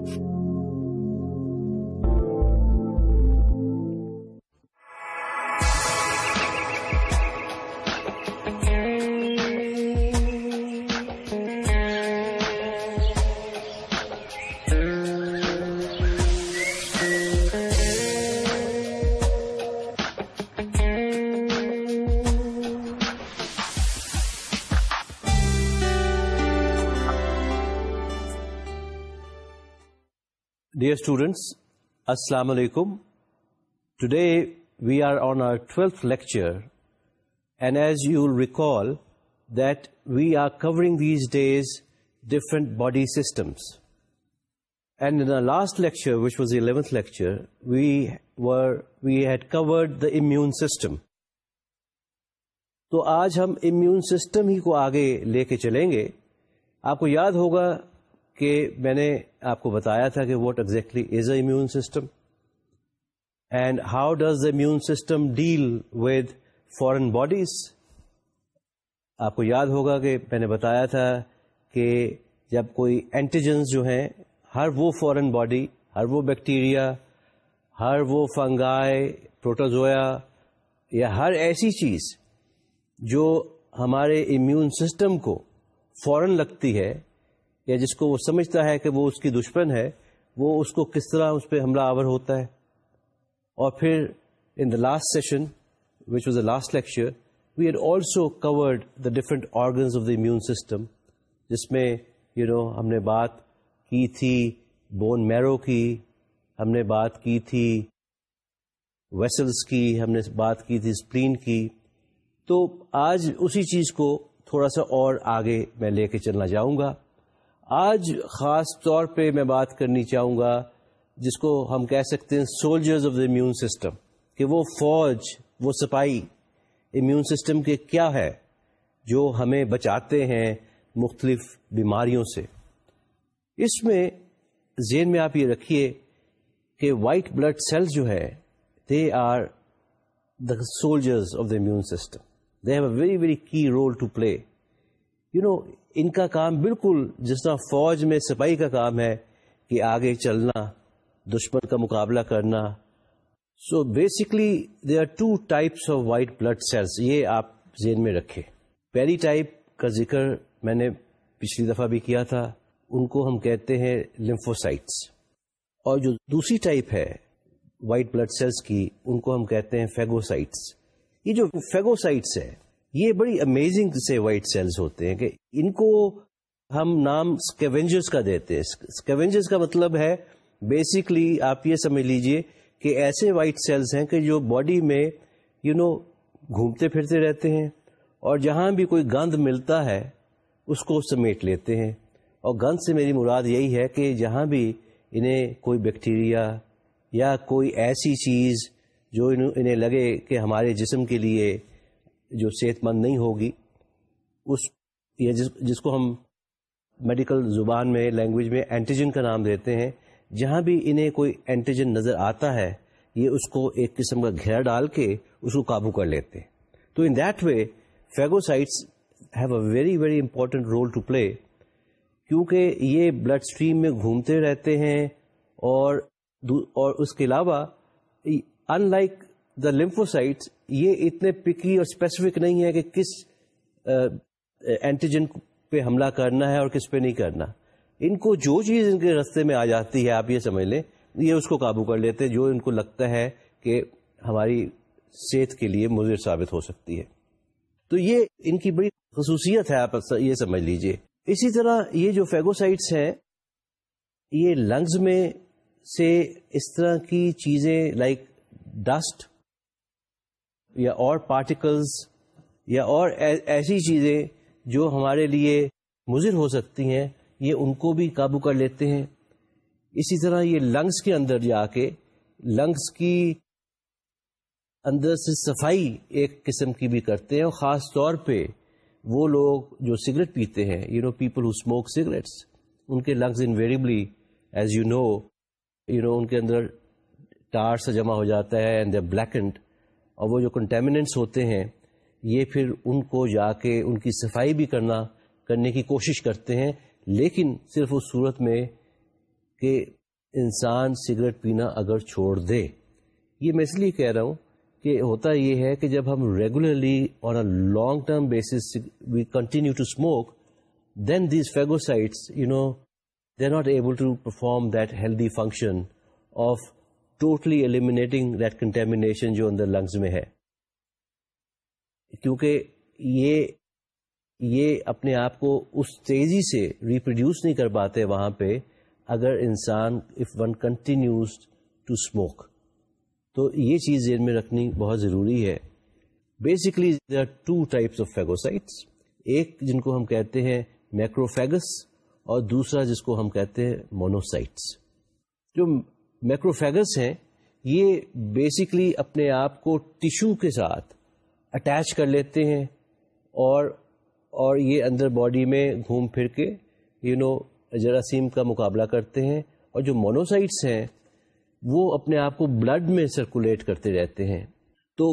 Dear students, Assalamu alaikum. Today we are on our 12th lecture, and as you will recall that we are covering these days different body systems. And in our last lecture, which was the 11th lecture, we had covered the immune system. تو آج ہم immune system ہی کو آگے لے کے چلیں گے آپ کو یاد ہوگا کہ میں نے آپ کو بتایا تھا کہ what exactly is a immune system and how does the immune system deal with foreign bodies آپ کو یاد ہوگا کہ میں نے بتایا تھا کہ جب کوئی اینٹیجنس جو ہیں، ہر وہ فورن باڈی ہر وہ بیکٹیریا ہر وہ فنگائے پروٹوزویا یا ہر ایسی چیز جو ہمارے امیون سسٹم کو فوراً لگتی ہے یا جس کو وہ سمجھتا ہے کہ وہ اس کی دشمن ہے وہ اس کو کس طرح اس پہ حملہ آور ہوتا ہے۔ اور پھر in the last session which was the last lecture we had also covered the different organs of the immune system جس میں یو you نو know, ہم نے بات کی تھی بون میرو کی ہم نے بات کی تھی ویسلس کی ہم نے بات کی تھی اسپلین کی۔ تو آج اسی چیز کو تھوڑا سا اور آگے میں لے کے چلنا چاہوں گا۔ آج خاص طور پہ میں بات کرنی چاہوں گا جس کو ہم کہہ سکتے ہیں soldiers of the immune system کہ وہ فوج، وہ سپاہی امیون سسٹم کے کیا ہے جو ہمیں بچاتے ہیں مختلف بیماریوں سے۔ اس میں ذہن میں آپ یہ رکھیے کہ وائٹ بلڈ سیلز جو ہے they are the soldiers of the immune system they have a very very key role to play you know, ان کا کام بالکل جس طرح فوج میں سپاہی کا کام ہے کہ آگے چلنا، دشمن کا مقابلہ کرنا۔ So basically they are two types of white blood cells یہ آپ ذہن میں رکھے پہلی ٹائپ کا ذکر میں نے پچھلی دفعہ بھی کیا تھا، ان کو ہم کہتے ہیں لمفوسائٹس اور جو دوسری ٹائپ ہے وائٹ بلڈ سیلس کی، ان کو ہم کہتے ہیں فیگوسائٹس یہ جو فیگوسائٹس ہے یہ بڑی امیزنگ سے وائٹ سیلز ہوتے ہیں کہ ان کو ہم نام اسکیونجرس کا دیتے ہیں۔ اسکیونجرس کا مطلب ہے بیسکلی آپ یہ سمجھ لیجیے کہ ایسے وائٹ سیلز ہیں کہ جو باڈی میں یو نو گھومتے پھرتے رہتے ہیں اور جہاں بھی کوئی گند ملتا ہے اس کو سمیٹ لیتے ہیں۔ اور گند سے میری مراد یہی ہے کہ جہاں بھی انہیں کوئی بیکٹیریا یا کوئی ایسی چیز جو انہیں لگے کہ ہمارے جسم کے لیے جو صحت مند نہیں ہوگی، اس یا جس جس کو ہم میڈیکل زبان میں، لینگویج میں اینٹیجن کا نام دیتے ہیں، جہاں بھی انہیں کوئی اینٹیجن نظر آتا ہے، یہ اس کو ایک قسم کا گھیرا ڈال کے اس کو قابو کر لیتے ہیں۔ تو in that way phagocytes have a very very important role to play کیونکہ یہ بلڈ اسٹریم میں گھومتے رہتے ہیں اور اور اس کے علاوہ ان لائک دا لمفوسائٹس یہ اتنے پکی اور اسپیسیفک نہیں ہے کہ کس اینٹیجن پہ حملہ کرنا ہے اور کس پہ نہیں کرنا۔ ان کو جو چیز ان کے رستے میں آ جاتی ہے، آپ یہ سمجھ لیں، یہ اس کو قابو کر لیتے جو ان کو لگتا ہے کہ ہماری صحت کے لیے مضر ثابت ہو سکتی ہے۔ تو یہ ان کی بڑی خصوصیت ہے، آپ یہ سمجھ لیجیے۔ اسی طرح یہ جو فیگوسائٹس ہیں، یہ لنگز میں سے اس طرح کی چیزیں لائک ڈسٹ یا اور پارٹیکلز یا اور ایسی چیزیں جو ہمارے لیے مضر ہو سکتی ہیں، یہ ان کو بھی قابو کر لیتے ہیں۔ اسی طرح یہ لنگس کے اندر جا کے لنگس کی اندر سے صفائی ایک قسم کی بھی کرتے ہیں، اور خاص طور پہ وہ لوگ جو سگریٹ پیتے ہیں you know people who smoke cigarettes ان کے lungs invariably as you know you know ان کے اندر ٹار سے جمع ہو جاتا ہے اینڈ دے بلیکنڈ اور وہ جو کنٹامنٹس ہوتے ہیں، یہ پھر ان کو جا کے ان کی صفائی بھی کرنا، کرنے کی کوشش کرتے ہیں۔ لیکن صرف اس صورت میں کہ انسان سگریٹ پینا اگر چھوڑ دے۔ یہ میں اس لیے کہہ رہا ہوں کہ ہوتا یہ ہے کہ جب ہم regularly on a long term basis we continue to smoke then these phagocytes you know they are not able to perform that healthy function of totally eliminating that contamination جو اندر لنگز میں ہے۔ کیونکہ یہ یہ اپنے آپ کو اس تیزی سے ریپروڈیوس نہیں کر پاتے وہاں پہ اگر انسان if one continues to smoke تو یہ چیز ذہن میں رکھنی بہت ضروری ہے۔ Basically there are two types of phagocytes ایک جن کو ہم کہتے ہیں میکروفیگس اور دوسرا جس کو ہم کہتے ہیں مونوسائٹس جو میکروفیگس ہیں، یہ بیسکلی اپنے آپ کو ٹیشو کے ساتھ اٹیچ کر لیتے ہیں اور اور یہ اندر باڈی میں گھوم پھر کے یو نو جراثیم کا مقابلہ کرتے ہیں اور جو مونوسائٹس ہیں، وہ اپنے آپ کو بلڈ میں سرکولیٹ کرتے رہتے ہیں۔ تو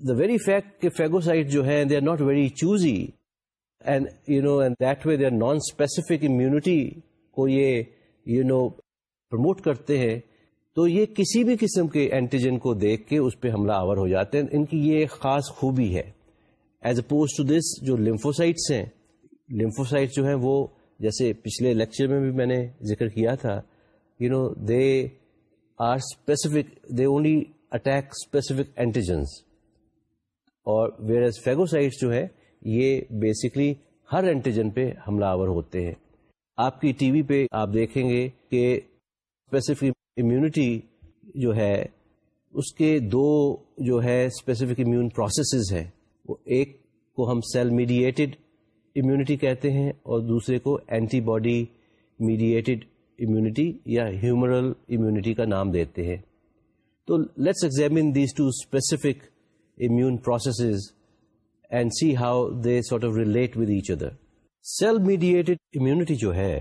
دا ویری فیکٹ کہ فیگوسائٹ جو ہے they are not very choosy and you know and that way they are non specific immunity کو یہ یو نو پروموٹ کرتے ہیں، تو یہ کسی بھی قسم کے اینٹیجن کو دیکھ کے اس پہ حملہ آور ہو جاتے ہیں۔ ان کی یہ ایک خاص خوبی ہے۔ ایز اپوز ٹو دس جو لمفوسائٹس ہیں لمفوسائٹس جو ہیں وہ، جیسے پچھلے لیکچر میں بھی میں نے ذکر کیا تھا you know they are specific they only attack specific antigens اور ویئر ایز فیگوسائٹس جو ہے یہ بیسکلی ہر اینٹیجن پہ حملہ آور ہوتے ہیں۔ آپ کی ٹی وی پہ آپ دیکھیں گے کہ اسپیسیفک امیونٹی جو ہے، اس کے دو جو ہے اسپیسیفک امیون پروسیسز ہیں۔ وہ ایک کو ہم سیل میڈیٹڈ امیونٹی کہتے ہیں اور دوسرے کو اینٹی باڈی میڈیٹڈ امیونٹی یا ہیومرل امیونٹی کا نام دیتے ہیں۔ تو let's examine these two specific immune processes and see how they sort of relate with each other cell mediated immunity جو ہے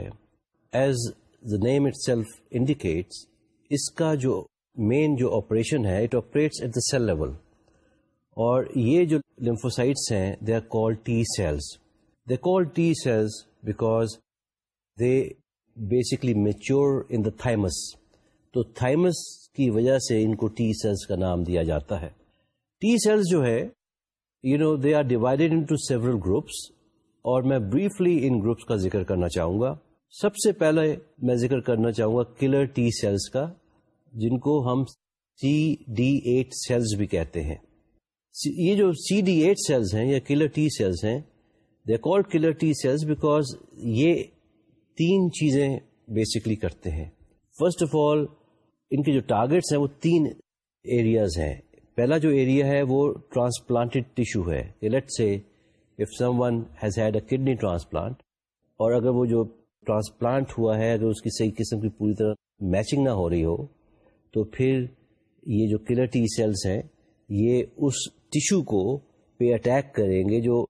as the name itself indicates اس کا جو مین جو آپریشن ہے it operates at the cell level اور یہ جو lymphocytes ہیں they are call T cells they call T cells because they basically mature in the thymus تو تھائمس کی وجہ سے ان کو ٹی سیلس کا نام دیا جاتا ہے. ٹی سیلس جو ہے you know they are divided into several groups اور میں بریفلی ان گروپس کا ذکر کرنا چاہوں گا. سب سے پہلے میں ذکر کرنا چاہوں گا کلر ٹی سیلس کا، جن کو ہم سی ڈی ایٹ سیلس بھی کہتے ہیں۔ یہ جو سی ڈی ایٹ سیلز ہیں یا کلر ٹی سیلز ہیں they called killer T cells because یہ تین چیزیں بیسکلی کرتے ہیں۔ فرسٹ آف آل ان کے جو ٹارگیٹس ہیں وہ تین ایریاز ہیں۔ پہلا جو ایریا ہے وہ ٹرانسپلانٹڈ ٹیشو ہے۔ Let say if someone has had a kidney transplant اور اگر وہ جو ٹرانسپلانٹ ہوا ہے اگر اس کی صحیح قسم کی پوری طرح میچنگ نہ ہو رہی ہو تو پھر یہ جو کلر ٹی سیلس ہیں یہ اس ٹیشو کو پہ اٹیک کریں گے جو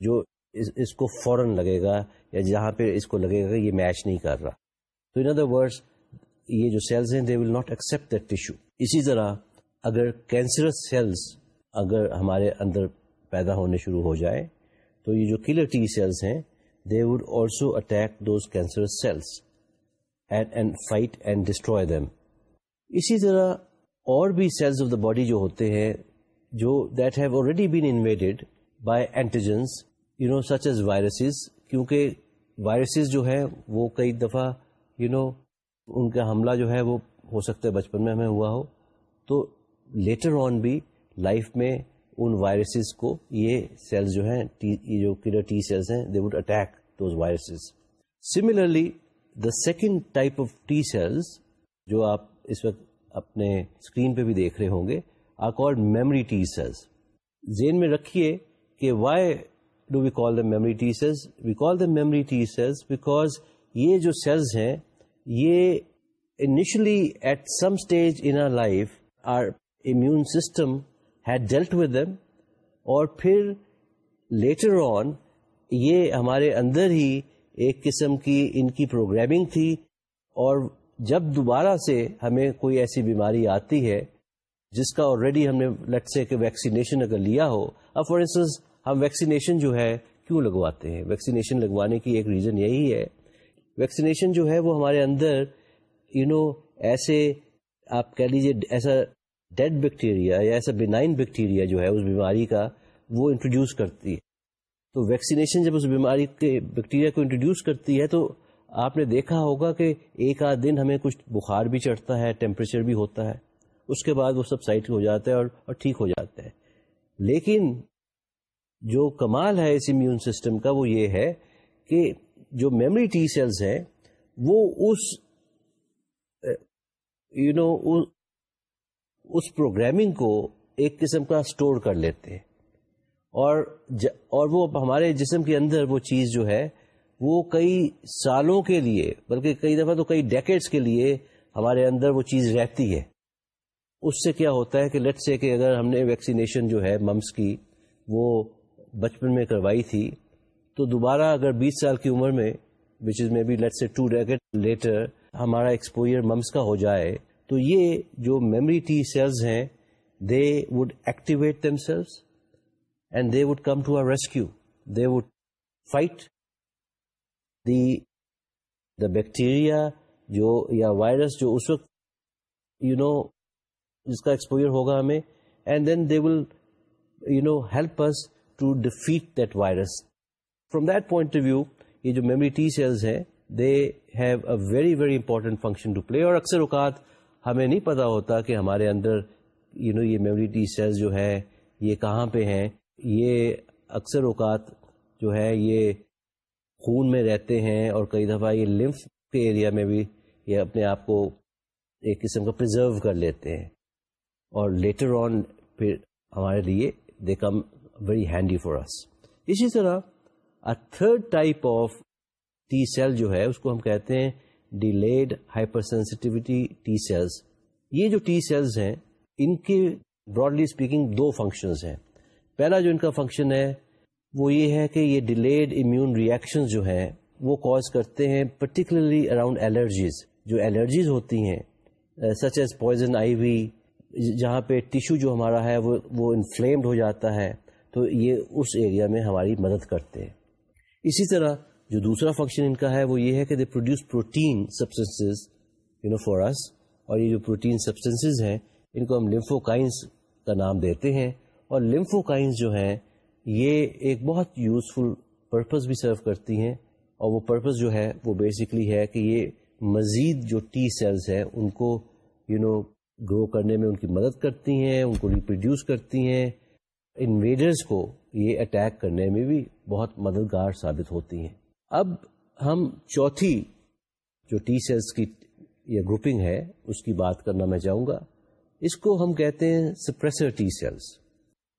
جو اس, اس کو فوراً لگے گا یا جہاں پہ اس کو لگے گا یہ میچ نہیں کر رہا۔ تو ان ادر ورڈس یہ جو سیلز ہیں they will not accept that tissue اسی طرح اگر کینسرس سیلز اگر ہمارے اندر پیدا ہونے شروع ہو جائے تو یہ جو کلر ٹی سیلز ہیں they would also attack those cancerous cells and and fight and destroy them اسی طرح اور بھی سیلز آف دا باڈی جو ہوتے ہیں جو that have already been invaded by antigens you know such as viruses کیونکہ وائرسز جو ہے وہ کئی دفعہ یو نو ان کا حملہ جو ہے وہ ہو سکتا ہے بچپن میں ہمیں ہوا ہو. تو لیٹر آن بھی لائف میں ان وائرسز کو یہ سیلز جو ہیں یہ جو کلر ٹی سیلز ہیں they would attack those viruses similarly the second type of T cells جو آپ اس وقت اپنے اسکرین پہ بھی دیکھ رہے ہوں گے are called memory T cells زین میں رکھیے کہ why do we call the memory T cells we call the memory T cells because یہ جو سیلز ہیں، یہ initially at some stage in life our immune system had dealt with them اور پھر later on یہ ہمارے اندر ہی ایک قسم کی ان کی پروگرامنگ تھی۔ اور جب دوبارہ سے ہمیں کوئی ایسی بیماری آتی ہے جس کا آلریڈی ہم نے لٹ سے کہ ویکسینیشن اگر لیا ہو، اب فار انسٹنس ہم ویکسینیشن جو ہے کیوں لگواتے ہیں؟ ویکسینیشن لگوانے کی ایک ریزن یہی ہے۔ ویکسینیشن جو ہے وہ ہمارے اندر یو نو ایسے آپ کہہ لیجیے ایسا ڈیڈ بیکٹیریا یا ایسا بینائن بیکٹیریا جو ہے اس بیماری کا وہ انٹروڈیوس کرتی ہے۔ تو ویکسینیشن جب اس بیماری کے بیکٹیریا کو انٹروڈیوس کرتی ہے تو آپ نے دیکھا ہوگا کہ ایک آدھ دن ہمیں کچھ بخار بھی چڑھتا ہے، ٹیمپریچر بھی ہوتا ہے۔ اس کے بعد وہ سب سائٹ ہو جاتا ہے اور اور ٹھیک ہو جاتا ہے۔ لیکن جو کمال ہے اس امیون سسٹم کا وہ یہ ہے کہ جو میموری ٹی سیلز ہیں وہ اس یو نو اس پروگرامنگ کو ایک قسم کا اسٹور کر لیتے ہیں۔ اور اور وہ ہمارے جسم کے اندر وہ چیز جو ہے، وہ کئی سالوں کے لیے، بلکہ کئی دفعہ تو کئی ڈیکٹس کے لیے ہمارے اندر وہ چیز رہتی ہے۔ اس سے کیا ہوتا ہے کہ لیٹ سے کہ اگر ہم نے ویکسینیشن جو ہے ممس کی، وہ بچپن میں کروائی تھی، تو دوبارہ اگر بیس سال کی عمر میں which is maybe let's say two decade later ہمارا ایکسپوئر ممس کا ہو جائے تو یہ جو میموری ٹی سیلز ہیں they would activate them cells and they would come to our rescue they would fight the the bacteria جو، یا وائرس جو اس وقت یو نو جس کا ایکسپوئر ہوگا ہمیں and then they will you know help us to defeat that virus from that point of view یہ جو میموری ٹی سیلز ہیں they have a very very important function to play اور اکثر اوقات ہمیں نہیں پتا ہوتا کہ ہمارے اندر یو نو یہ میموری ٹی سیلز جو ہے یہ کہاں پہ ہیں. یہ اکثر اوقات جو ہے یہ خون میں رہتے ہیں اور کئی دفعہ یہ لمف کے ایریا میں بھی یہ اپنے آپ کو ایک قسم کا پرزرو کر لیتے ہیں. اور لیٹر آن پھر ہمارے لیے they come very handy for us اسی طرح third type of T cell جو ہے، اس کو ہم کہتے ہیں delayed hyper sensitivity T cells یہ جو ٹی سیلز ہیں، ان کے براڈلی اسپیکنگ دو فنکشنز ہیں. پہلا جو ان کا فنکشن ہے، وہ یہ ہے کہ یہ ڈیلیڈ امیون ریئیکشن جو ہیں، وہ کاز کرتے ہیں پرٹیکولرلی اراؤنڈ الرجیز جو الرجیز ہوتی ہیں سچ ایز پوائزن آئی وی جہاں پہ ٹیشو جو ہمارا ہے، وہ وہ انفلیمڈ ہو جاتا ہے، تو یہ اس ایریا میں ہماری مدد کرتے ہیں. اسی طرح جو دوسرا فنکشن ان کا ہے وہ یہ ہے کہ they produce protein substances you know for us اور یہ جو پروٹین سبسٹینسز ہیں، ان کو ہم لمفوکائنس کا نام دیتے ہیں. اور لمفوکائنس جو ہیں، یہ ایک بہت یوزفل پرپز بھی سرو کرتی ہیں. اور وہ پرپز جو ہے، وہ بیسکلی ہے کہ یہ مزید جو ٹی سیلز ہیں، ان کو یو نو گرو کرنے میں ان کی مدد کرتی ہیں، ان کو ریپروڈیوس کرتی ہیں. انویڈرز کو یہ اٹیک کرنے میں بھی بہت مددگار ثابت ہوتی ہیں. اب ہم چوتھی جو ٹی سیلس کی یہ گروپنگ ہے، اس کی بات کرنا میں چاہوں گا۔ اس کو ہم کہتے ہیں سپریسر ٹی سیلس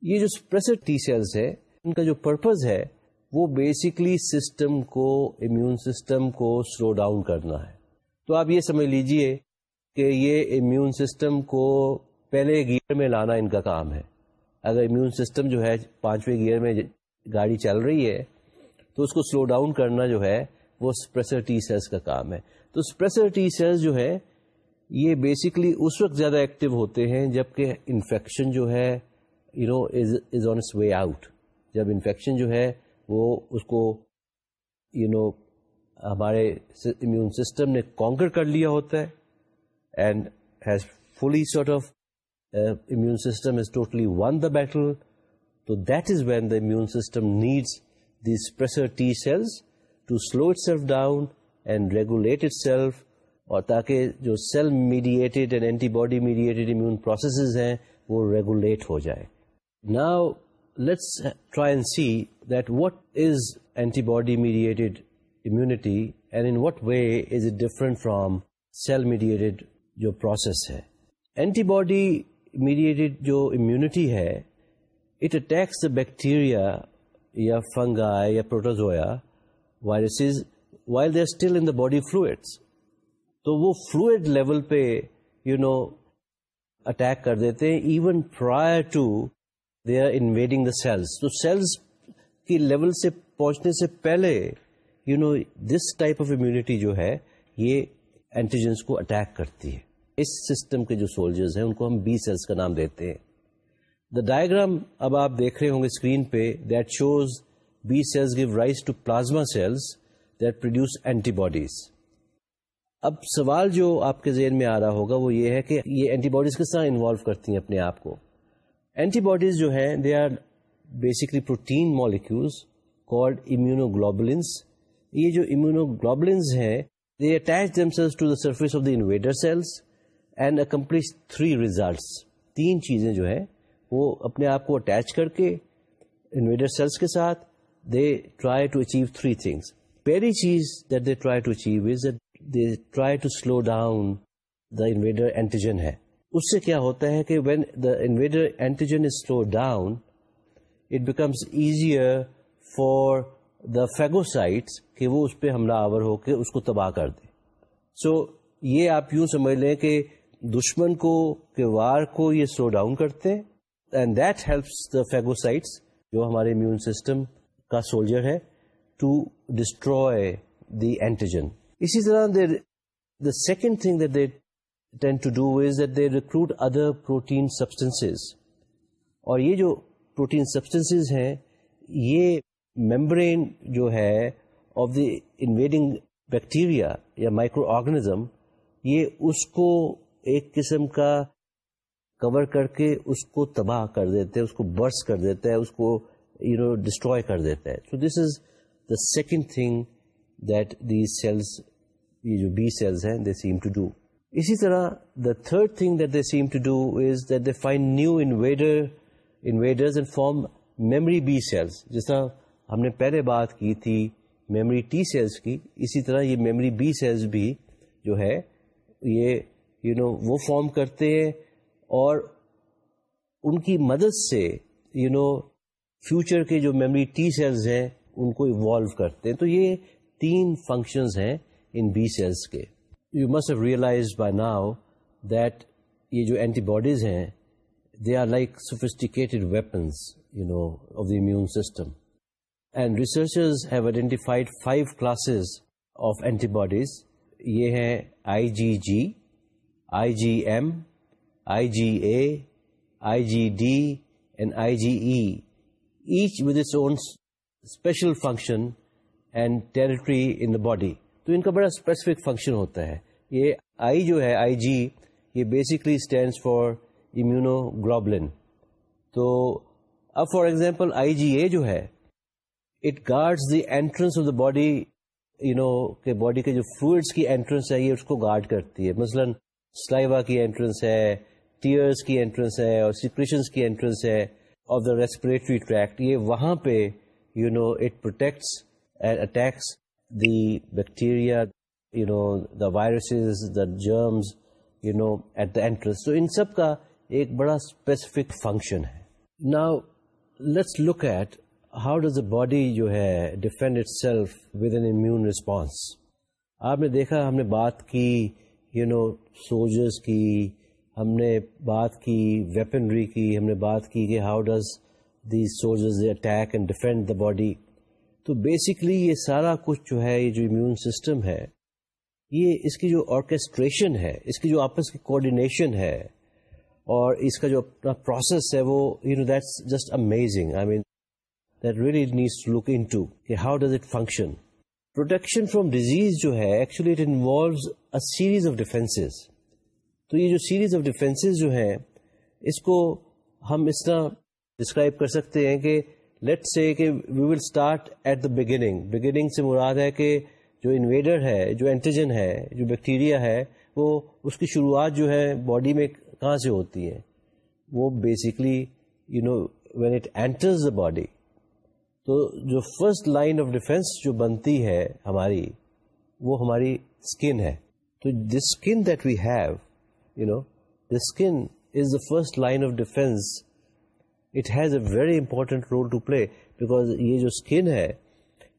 یہ جو سپریسر ٹی سیلس ہے، ان کا جو پرپز ہے، وہ بیسکلی سسٹم کو، امیون سسٹم کو سلو ڈاؤن کرنا ہے۔ تو آپ یہ سمجھ لیجیے کہ یہ امیون سسٹم کو پہلے گیئر میں لانا ان کا کام ہے۔ اگر امیون سسٹم جو ہے پانچویں گیئر میں گاڑی چل رہی ہے تو اس کو سلو ڈاؤن کرنا جو ہے وہ اسپریسر ٹی سیلس کا کام ہے۔ تو اسپریسر ٹی سیلس جو ہے، یہ بیسکلی اس وقت زیادہ ایکٹیو ہوتے ہیں جبکہ انفیکشن جو ہے you know is on its way out جب انفیکشن جو ہے، وہ اس کو یو نو ہمارے امیون سسٹم نے کانکر کر لیا ہوتا ہے۔ And has fully sort of immune system has totally won the battle. So that is when the immune system needs these suppressor T cells to slow itself down and regulate itself اور تاکہ جو cell mediated and antibody mediated immune processes ہیں وہ regulate ہو جائے۔ Now let's try and see that what is antibody mediated immunity and in what way is it different from cell mediated جو process ہے۔ Antibody mediated جو immunity ہے it attacks the bacteria یا fungi یا protozoa viruses while they still in the body fluids تو وہ fluid level پہ you know attack کر دیتے ہیں even prior to they are invading the cells تو سیلس کی لیول سے پہنچنے سے پہلے you know this type of immunity جو ہے، یہ اینٹیجنس کو اٹیک کرتی ہے. اس سسٹم کے جو سولجرز ہیں، ان کو ہم بی سیلس کا نام دیتے ہیں. دا ڈائگرام اب آپ دیکھ رہے ہوں گے اسکرین پہ that shows B cells give rise to plasma cells that produce antibodies. اب سوال جو آپ کے ذہن میں آ رہا ہوگا وہ یہ ہے کہ یہ اینٹی باڈیز کس طرح انوالو کرتی ہیں اپنے آپ کو؟ اینٹی باڈیز جو ہیں they are basically protein molecules called immunoglobulins یہ جو امیونوگلوبلنس ہیں they attach them to the surface of the invader cells and accomplish three results تین چیزیں جو ہے وہ اپنے آپ کو اٹیچ کر کے انویڈر سیلس کے ساتھ they try to achieve three things پہلی چیز that they try to achieve is they try to slow down the invader antigen ہے اس سے کیا ہوتا ہے کہ when the invader antigen is slow down it becomes easier for the phagocytes کہ وہ اس پہ حملہ آور ہو کے اس کو تباہ کر دے سو so, یہ آپ یوں سمجھ لیں کہ دشمن کو کے وار کو یہ سلو ڈاؤن کرتے ہیں and that helps the phagocytes جو ہمارے امیون سسٹم کا سولجر ہے ٹو ڈسٹروائے دی اینٹیجن اسی طرح the second thing that they tend to do is that they recruit other protein substances اور یہ جو پروٹین سبسٹینسز ہیں، یہ ممبرین جو ہے آف دی انویڈنگ بیکٹیریا یا مائکرو آرگنزم یہ اس کو ایک قسم کا کور کر کے اس کو تباہ کر دیتے ہیں اس کو برس کر دیتا ہے اس کو یو نو ڈسٹروائے کر دیتا ہے so this is the second thing that these cells یہ جو بی سیلس ہیں دے سیم ٹو ڈو اسی طرح the third thing that they seem to do is that they find new invader invaders and form memory B cells جس طرح ہم نے پہلے بات کی تھی میموری ٹی سیلس کی اسی طرح یہ میموری بی سیلس بھی جو ہے یہ یو you نو know, وہ فارم کرتے ہیں اور ان کی مدد سے یو نو فیوچر کے جو میموری ٹی سیلز ہیں، ان کو ایوالو کرتے ہیں. تو یہ تین فنکشنز ہیں ان بی سیلس کے. You must have realise by now that یہ جو اینٹی باڈیز ہیں they are like sophisticated weapons you know of the immune system and researchers have identified five classes of antibodies یہ ہیں I G G I G M I G A I G D and I G E each with its own special function and territory in the body تو ان کا بڑا specific function ہوتا ہے. یہ آئی جو ہے آئی جی یہ basically stands for immunoglobulin تو اب for example I G A جو ہے it guards the entrance of the body you know کہ باڈی کے جو فلوئڈس کی اینٹرنس ہے، یہ اس کو گارڈ کرتی ہے. مثلاً سلائیوا کی اینٹرنس ہے ٹیئرس کی اینٹرنس ہے اور سیکریشنس کی اینٹرنس ہے آف دا ریسپریٹری ٹریکٹ یہ وہاں پہ you know it protects and attacks the bacteria you know the viruses the germs you know at the entrance تو ان سب کا ایک بڑا اسپیسیفک فنکشن ہے نا let's look at how does the body جو ہے defend itself with an immune response آپ نے دیکھا ہم نے بات کی یو نو سولجرس کی ہم نے بات کی ویپنری کی، ہم نے بات کی کہ how does the soldiers attack and defend the body تو بیسکلی یہ سارا کچھ جو ہے، یہ جو امیون سسٹم ہے، یہ اس کی جو آرکیسٹریشن ہے، اس کی جو آپس کی کوآڈینیشن ہے اور اس کا جو اپنا پروسیس ہے، وہ you know that's just amazing I mean that really needs to look into کہ how does it function protection from disease جو ہے actually it involves a series of defences تو یہ جو سیریز آف ڈیفینسز جو ہیں، اس کو ہم اس طرح ڈسکرائب کر سکتے ہیں کہ لیٹ سے کہ we will start at the beginning beginning سے مراد ہے کہ جو انویڈر ہے، جو اینٹیجن ہے، جو بیکٹیریا ہے، وہ اس کی شروعات جو ہے باڈی میں کہاں سے ہوتی ہے وہ basically you know when it enters the body تو جو فرسٹ لائن آف ڈیفینس جو بنتی ہے ہماری، وہ ہماری اسکن ہے. تو this skin that we have you know the skin is the first line of defence it has a very important role to play because یہ جو اسکن ہے،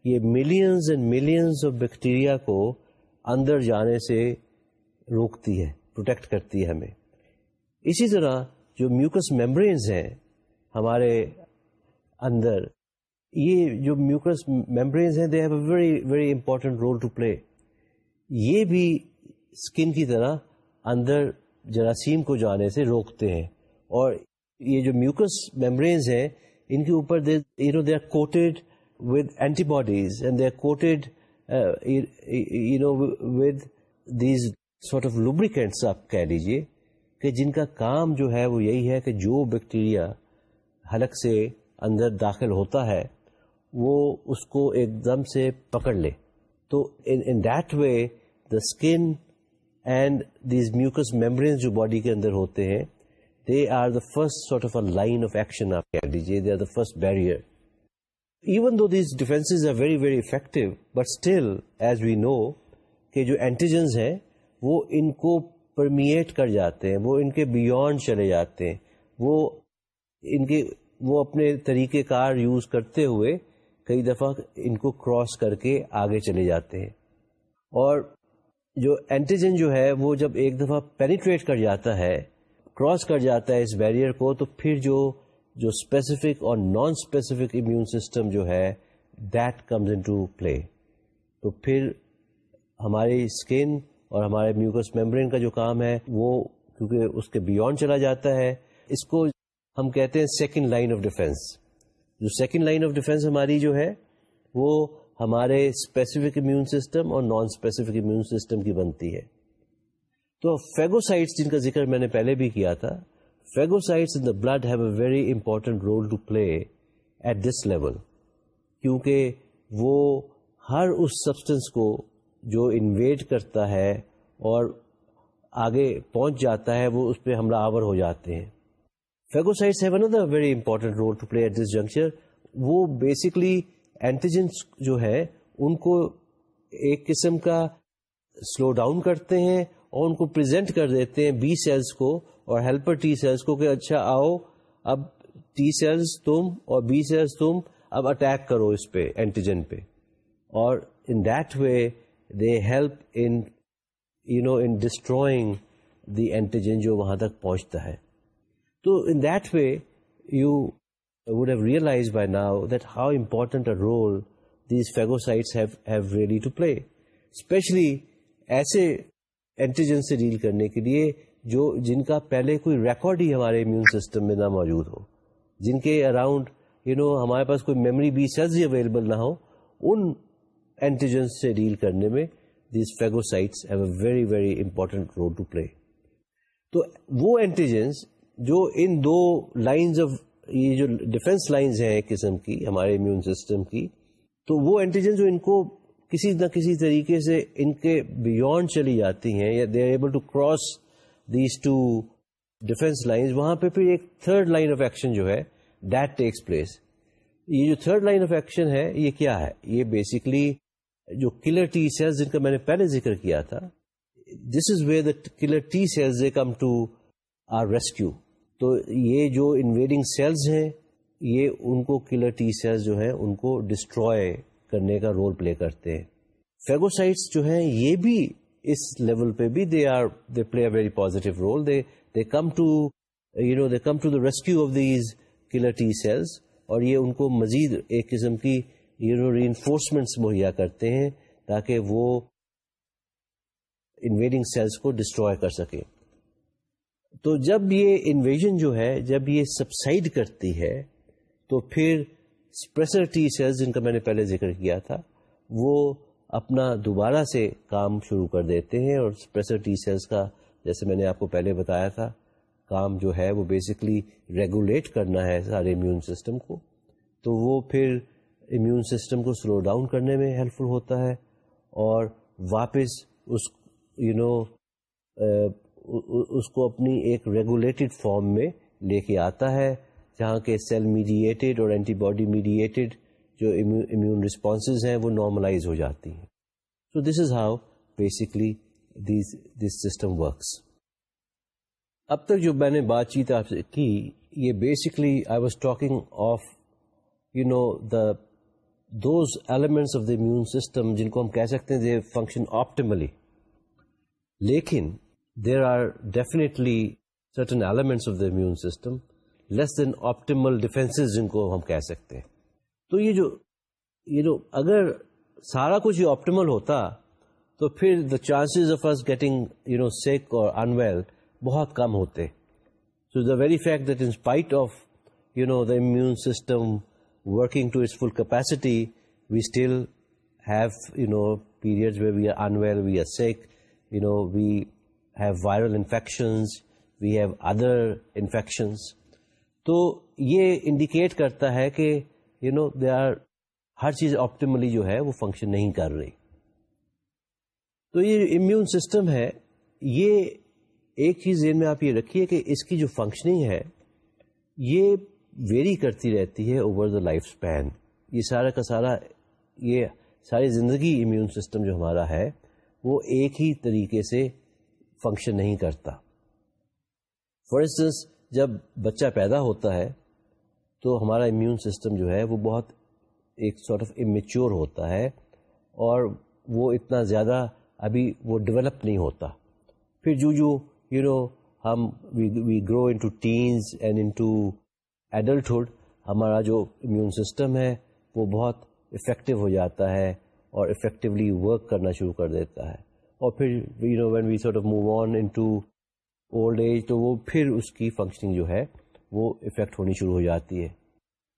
یہ millions and millions of bacteria کو اندر جانے سے روکتی ہے پروٹیکٹ کرتی ہے ہمیں۔ اسی طرح جو میوکس میمبرینز ہیں ہمارے اندر، یہ جو میوکس میمبرینز ہیں they have a very very important role to play یہ بھی اسکن کی طرح اندر جراثیم کو جانے سے روکتے ہیں۔ اور یہ جو میوکس میمبرینز ہیں، ان کے اوپر you know they are coated with antibodies and they are coated you know with these sort of lubricants آپ کہہ لیجیے کہ جن کا کام جو ہے وہ یہی ہے کہ جو بیکٹیریا حلق سے اندر داخل ہوتا ہے، وہ اس کو ایک دم سے پکڑ لے۔ تو in that way the skin and these mucus membranes جو باڈی کے اندر ہوتے ہیں they are the first sort of a line of action آپ کہہ لیجیے they are the first barrier even though these defence are very very effective but still as we know کہ جو اینٹیجنز ہیں، وہ ان کو پرمیٹ کر جاتے ہیں، وہ ان کے بیونڈ چلے جاتے ہیں. وہ ان کے، وہ اپنے طریقہ کار یوز کرتے ہوئے کئی دفعہ ان کو کراس کر کے آگے چلے جاتے ہیں. اور جو اینٹیجن جو ہے وہ جب ایک دفعہ پینیٹریٹ کر جاتا ہے کراس کر جاتا ہے اس بیریئر کو، تو پھر جو جو اسپیسیفک اور نان اسپیسیفک امیون سسٹم جو ہے that comes into play تو پھر ہماری اسکن اور ہمارے میوکس ممبرین کا جو کام ہے، وہ کیونکہ اس کے بیونڈ چلا جاتا ہے، اس کو ہم کہتے ہیں سیکنڈ لائن آف ڈیفینس جو سیکنڈ لائن آف ڈیفینس ہماری جو ہے، وہ ہمارے اسپیسیفک امیون سسٹم اور نان اسپیسیفک امیون سسٹم کی بنتی ہے۔ تو فیگوسائٹس جن کا ذکر میں نے پہلے بھی کیا تھا phagocytes in the blood have a very important role to play at this level کیونکہ وہ ہر اس سبسٹینس کو جو انویٹ کرتا ہے اور آگے پہنچ جاتا ہے، وہ اس پہ حملہ آور ہو جاتے ہیں۔ Phagocytes have another very important role to play at this juncture وہ بیسکلی اینٹیجنس جو ہے، ان کو ایک قسم کا سلو ڈاؤن کرتے ہیں اور ان کو پریزنٹ کر دیتے ہیں بی سیلس کو اور ہیلپر ٹی سیلس کو کہ اچھا آؤ، اب ٹی سیلس تم اور بی سیلس تم اب اٹیک کرو اس پہ اینٹیجن پہ۔ اور in that way they help in you know in destroying the antigen جو وہاں تک پہنچتا ہے۔ تو in that way you would have realize by now that how important role these phagocytes have ready to play especially ایسے antigen سے deal کرنے کے لیے جو جن کا پہلے کوئی ریکارڈ ہی ہمارے امیون سسٹم میں نہ موجود ہو جن کے اراؤنڈ یو نو ہمارے پاس کوئی میموری بی سیلز ہی اویلیبل نہ ہو ان اینٹیجنس سے ڈیل کرنے میں these phagocytes have a very very important role to play تو وہ اینٹیجنس جو ان دو لائنز آف یہ جو ڈیفینس لائنز ہیں ایک قسم کی، ہمارے امیون سسٹم کی، تو وہ اینٹیجن جو ان کو کسی نہ کسی طریقے سے ان کے بیونڈ چلی جاتی ہیں یا they are able to cross these two defence lines وہاں پہ پھر ایک تھرڈ لائن آف ایکشن جو ہے دیٹ ٹیکس پلیس یہ جو تھرڈ لائن آف ایکشن ہے، یہ کیا ہے؟ یہ بیسکلی جو کلر ٹی سیلز جن کا میں نے پہلے ذکر کیا تھا this is way the killer T cells they come to our rescue تو یہ جو انویڈنگ سیلز ہیں، یہ ان کو کلر ٹی سیلز جو ہیں، ان کو ڈسٹروائے کرنے کا رول پلے کرتے ہیں۔ فیگوسائٹس جو ہیں، یہ بھی اس لیول پہ بھی they are they play a very positive role they they come to you know they come to the rescue of these killer T cells اور یہ ان کو مزید ایک قسم کی ری انفورسمنٹس مہیا کرتے ہیں تاکہ وہ انویڈنگ سیلس کو ڈسٹروائے کر سکے تو جب یہ انویژن جو ہے جب یہ سبسائڈ کرتی ہے تو پھر اسپریسر ٹی سیلز جن کا میں نے پہلے ذکر کیا تھا وہ اپنا دوبارہ سے کام شروع کر دیتے ہیں اور اسپریسر ٹی سیلز کا جیسے میں نے آپ کو پہلے بتایا تھا کام جو ہے وہ بیسکلی ریگولیٹ کرنا ہے سارے امیون سسٹم کو۔ تو وہ پھر امیون سسٹم کو سلو ڈاؤن کرنے میں ہیلپ فل ہوتا ہے اور واپس اس یو you نو know, اس کو اپنی ایک ریگولیٹڈ فارم میں لے کے آتا ہے، جہاں کے سیل میڈیٹیڈ اور اینٹی باڈی میڈیٹیڈ جو امیون رسپانسز ہیں، وہ نارملائز ہو جاتی ہیں۔ So this is how basically this system works اب تک جو میں نے بات چیت آپ سے کی، یہ basically I was talking of you know the those elements of the immune system جن کو ہم کہہ سکتے ہیں دے فنکشن آپٹیملی لیکن there are definitely certain elements of the immune system less than optimal defence جن کو ہم کہہ سکتے ہیں۔ تو یہ جو یہ جو اگر سارا کچھ یہ آپٹیمل ہوتا تو پھر the chances of us getting you know sick اور انویل بہت کم ہوتے۔ So the very fact that in spite of you know the immune system working to its full capacity we still have, periods where we are unwell, we are sick, we have viral infections, we have other infections. تو یہ indicate کرتا ہے کہ you know they or her چیز optimally جو ہے وہ function نہیں کر رہی۔ تو یہ امیون سسٹم ہے۔ یہ ایک چیز ذہن میں آپ یہ رکھیے کہ اس کی جو فنکشننگ ہے یہ ویری کرتی رہتی ہے اوور دا لائف اسپین یہ سارا کا سارا یہ ساری زندگی امیون سسٹم جو ہمارا ہے وہ ایک ہی طریقے سے فنکشن نہیں کرتا۔ فار انسٹنس جب بچہ پیدا ہوتا ہے تو ہمارا امیون سسٹم جو ہے وہ بہت ایک سارٹ آف امیچور ہوتا ہے اور وہ اتنا زیادہ ابھی وہ ڈیولپ نہیں ہوتا۔ پھر جو جو یو نو ہم we grow into teens and into adulthood ہمارا جو امیون سسٹم ہے وہ بہت افیکٹو ہو جاتا ہے اور افیکٹولی ورک کرنا شروع کر دیتا ہے۔ اور پھر you know when we sort of move on into old age تو وہ پھر اس کی فنکشننگ جو ہے، وہ افیکٹ ہونی شروع ہو جاتی ہے۔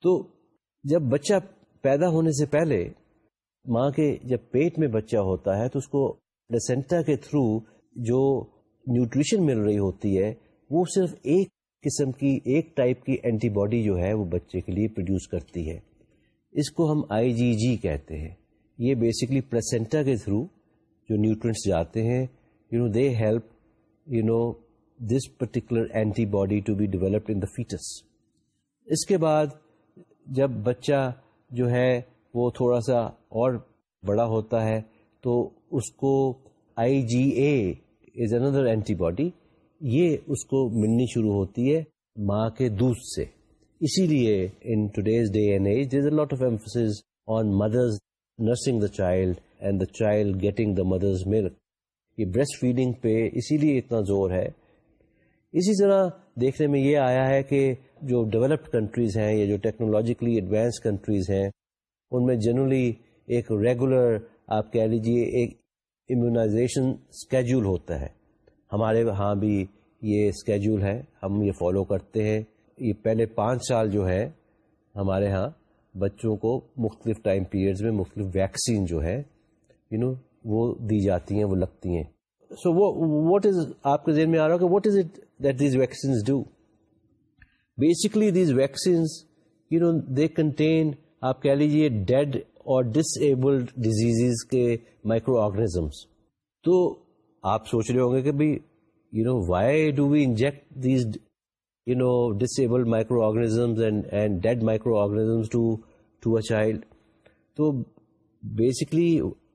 تو جب بچہ پیدا ہونے سے پہلے ماں کے جب پیٹ میں بچہ ہوتا ہے، تو اس کو ڈسینٹا کے تھرو جو نیوٹریشن مل رہی ہوتی ہے، وہ صرف ایک قسم کی، ایک ٹائپ کی اینٹی باڈی جو ہے، وہ بچے کے لیے پروڈیوس کرتی ہے۔ اس کو ہم آئی جی جی کہتے ہیں۔ یہ بیسکلی پلسینٹا کے تھرو جو نیوٹرینٹس جاتے ہیں you know they help you know this particular antibody to be developed in the foetus اس کے بعد جب بچہ جو ہے وہ تھوڑا سا اور بڑا ہوتا ہے، تو اس کو آئی جی اے از اندر اینٹی باڈی یہ اس کو ملنی شروع ہوتی ہے ماں کے دودھ سے۔ اسی لیے in today's day and age there lot of emphasis on mothers nursing the child and the child getting the mother's milk یہ بریسٹ فیڈنگ پہ اسی لیے اتنا زور ہے۔ اسی طرح دیکھنے میں یہ آیا ہے کہ جو ڈیولپڈ کنٹریز ہیں یا جو ٹیکنالوجیکلی ایڈوانس کنٹریز ہیں، ان میں جنرلی ایک ریگولر آپ کہہ لیجیے ایک امیونائزیشن اسکیجول ہوتا ہے۔ ہمارے ہاں بھی یہ اسکیجول ہے۔ ہم یہ فالو کرتے ہیں۔ یہ پہلے پانچ سال جو ہے ہمارے ہاں بچوں کو مختلف ٹائم پیریڈز میں مختلف ویکسین جو ہے یو you نو know, وہ دی جاتی ہیں وہ لگتی ہیں۔ سو وہ واٹ از آپ کے ذہن میں آ رہا کہ what is it that these vaccines do basically these vaccines you know they contain آپ کہہ لیجیے ڈیڈ اور ڈس ایبلڈ ڈیزیز کے مائکرو آرگنیزمس تو آپ سوچ رہے ہوں گے کہ بھائی you know why do we inject these you know disabled microorganisms and dead microorganisms to to a child تو basically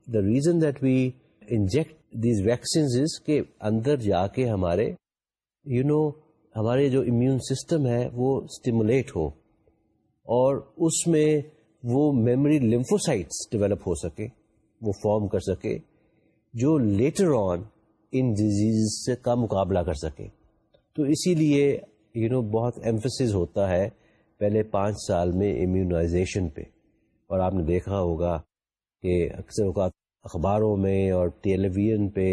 the reason that we inject these vaccines کے اندر جا کے ہمارے یو you نو know, ہمارے جو امیون سسٹم ہے وہ اسٹیمولیٹ ہو اور اس میں وہ میموری لمفوسائٹس ڈیولپ ہو سکے وہ فارم کر سکے جو لیٹر آن ان ڈیزیز سے کا مقابلہ کر سکے۔ تو اسی لیے یو نو بہت ایمفسز ہوتا ہے پہلے پانچ سال میں امیونائزیشن پہ اور آپ نے دیکھا ہوگا کہ اکثر اوقات اخباروں میں اور ٹیلی ویژن پہ،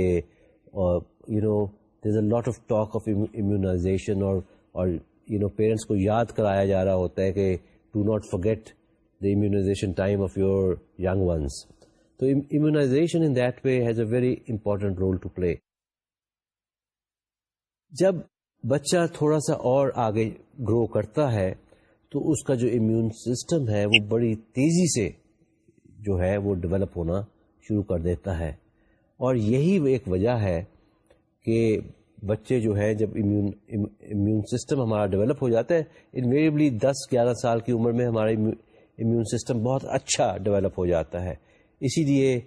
اور you know there a lot of talk of immunization اور یو نو پیرنٹس کو یاد کرایا جا رہا ہوتا ہے کہ do not forget the immunisation time of your young ones تو immunisation in that way has a very important role to play جب بچہ تھوڑا سا اور آگے گرو کرتا ہے تو اس کا جو امیون سسٹم ہے وہ بڑی تیزی سے جو ہے وہ ڈیولپ ہونا شروع کر دیتا ہے۔ اور یہی ایک وجہ ہے کہ بچے جو ہے جب امیون امیون سسٹم ہمارا ڈیولپ ہو جاتا ہے انویریبلی دس گیارہ سال کی عمر میں ہمارا امیون سسٹم بہت اچھا ڈیولپ ہو جاتا ہے۔ اسی لیے